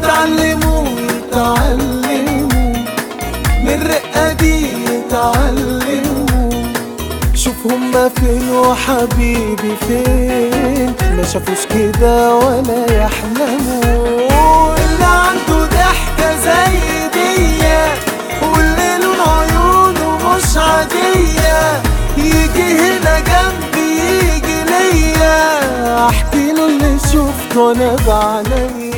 يتعلموا يتعلموا. من الرقة دي يتعلموا. شوف هما فين وحبيبي فين. ما شافوش كده ولا يحلموا. اللي عنده ضحكة زي دي واللي لون عيونه مش عادية. يجي هنا جنبي يجي ليا. احكي له اللي شفته أنا بعينيا